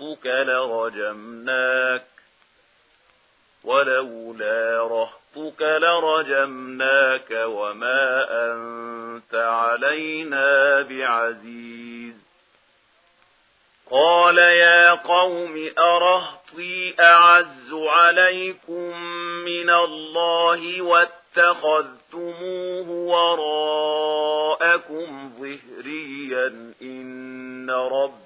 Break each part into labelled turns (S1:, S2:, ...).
S1: ربك لرجمناك ولولا رهطك لرجمناك وما أنت علينا بعزيز قال يا قوم أرهطي أعز عليكم من الله واتخذتموه وراءكم ظهريا إن رب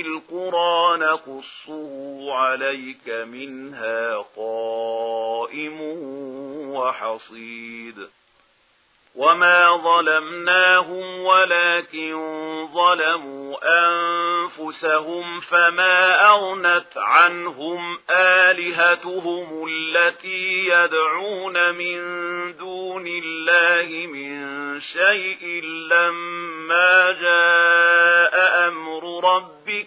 S1: القرآن نقصه عليك منها قائم وحصيد. وما ظلمناهم ولكن ظلموا أنفسهم فما أغنت عنهم آلهتهم التي يدعون من دون الله من شيء لما جاء أمر